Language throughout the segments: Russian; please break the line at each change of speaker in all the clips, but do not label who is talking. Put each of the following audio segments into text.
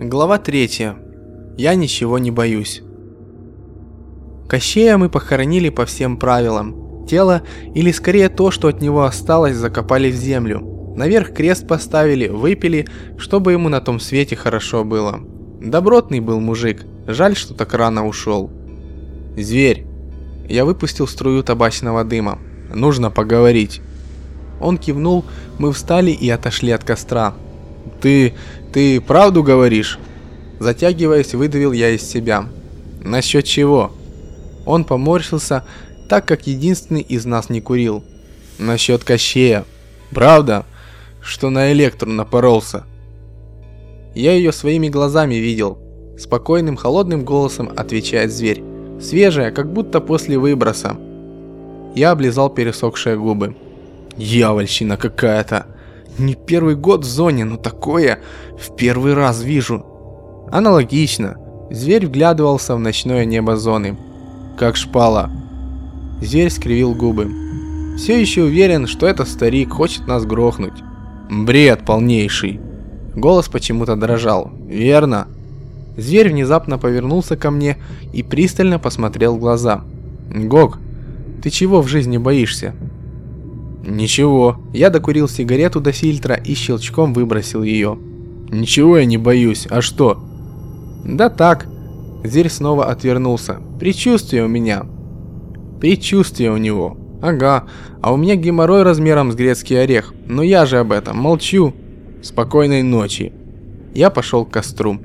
Глава 3. Я ничего не боюсь. Кощея мы похоронили по всем правилам. Тело, или скорее то, что от него осталось, закопали в землю. Наверх крест поставили, выпили, чтобы ему на том свете хорошо было. Добротный был мужик, жаль, что так рано ушел. Зверь. Я выпустил струю табачного дыма. Нужно поговорить. Он кивнул, мы встали и отошли от костра. Ты «Ты правду говоришь?» Затягиваясь, выдавил я из себя. «Насчет чего?» Он поморщился, так как единственный из нас не курил. «Насчет Кощея. Правда, что на электру напоролся?» Я ее своими глазами видел. Спокойным, холодным голосом отвечает зверь. Свежая, как будто после выброса. Я облизал пересохшие губы. Дьявольщина какая-то. Не первый год в зоне, но такое в первый раз вижу. Аналогично. Зверь вглядывался в ночное небо зоны. Как шпала. Зверь скривил губы. Все еще уверен, что этот старик хочет нас грохнуть. Бред полнейший. Голос почему-то дрожал. Верно? Зверь внезапно повернулся ко мне и пристально посмотрел в глаза. Гог, ты чего в жизни боишься? Ничего. Я докурил сигарету до фильтра и щелчком выбросил ее. Ничего я не боюсь. А что? Да так. Зверь снова отвернулся. Предчувствие у меня. Предчувствие у него. Ага. А у меня геморрой размером с грецкий орех. Но я же об этом молчу. Спокойной ночи. Я пошел к костру.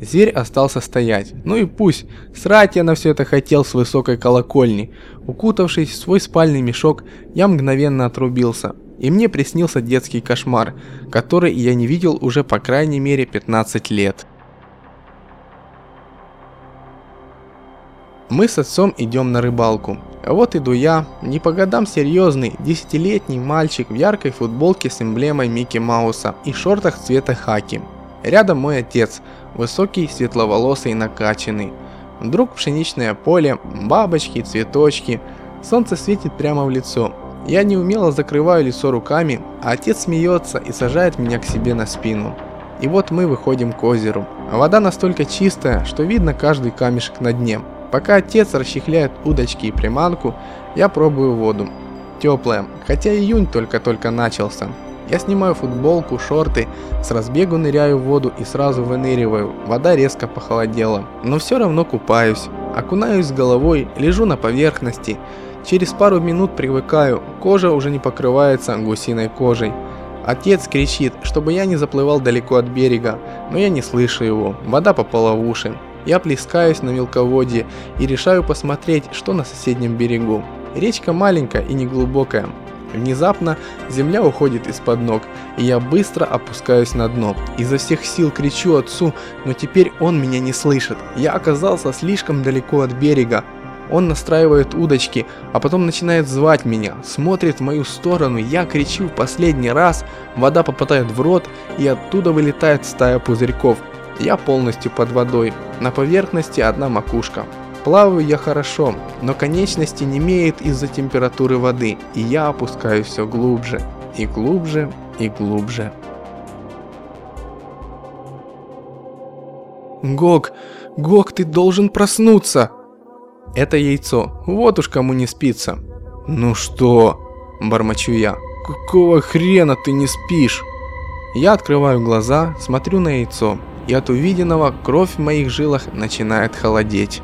Зверь остался стоять. Ну и пусть. Срать я на все это хотел с высокой колокольни. Укутавшись в свой спальный мешок, я мгновенно отрубился. И мне приснился детский кошмар, который я не видел уже по крайней мере 15 лет. Мы с отцом идем на рыбалку. А вот иду я, не по годам серьезный, десятилетний мальчик в яркой футболке с эмблемой Микки Мауса и шортах цвета хаки. Рядом мой отец, высокий, светловолосый и накачанный. Вдруг пшеничное поле, бабочки, цветочки. Солнце светит прямо в лицо. Я неумело закрываю лицо руками, а отец смеется и сажает меня к себе на спину. И вот мы выходим к озеру. Вода настолько чистая, что видно каждый камешек на дне. Пока отец расчехляет удочки и приманку, я пробую воду. Теплая, хотя июнь только-только начался. Я снимаю футболку, шорты, с разбегу ныряю в воду и сразу выныриваю. Вода резко похолодела, но все равно купаюсь. Окунаюсь с головой, лежу на поверхности. Через пару минут привыкаю, кожа уже не покрывается гусиной кожей. Отец кричит, чтобы я не заплывал далеко от берега, но я не слышу его, вода попала в уши. Я плескаюсь на мелководье и решаю посмотреть, что на соседнем берегу. Речка маленькая и неглубокая, Внезапно земля уходит из-под ног, и я быстро опускаюсь на дно. Изо всех сил кричу отцу, но теперь он меня не слышит. Я оказался слишком далеко от берега. Он настраивает удочки, а потом начинает звать меня, смотрит в мою сторону, я кричу в последний раз, вода попадает в рот, и оттуда вылетает стая пузырьков. Я полностью под водой, на поверхности одна макушка. Плаваю я хорошо, но конечности не имеет из-за температуры воды, и я опускаюсь все глубже, и глубже, и глубже. Гог, Гог, ты должен проснуться! Это яйцо, вот уж кому не спится. Ну что? Бормочу я. Какого хрена ты не спишь? Я открываю глаза, смотрю на яйцо, и от увиденного кровь в моих жилах начинает холодеть.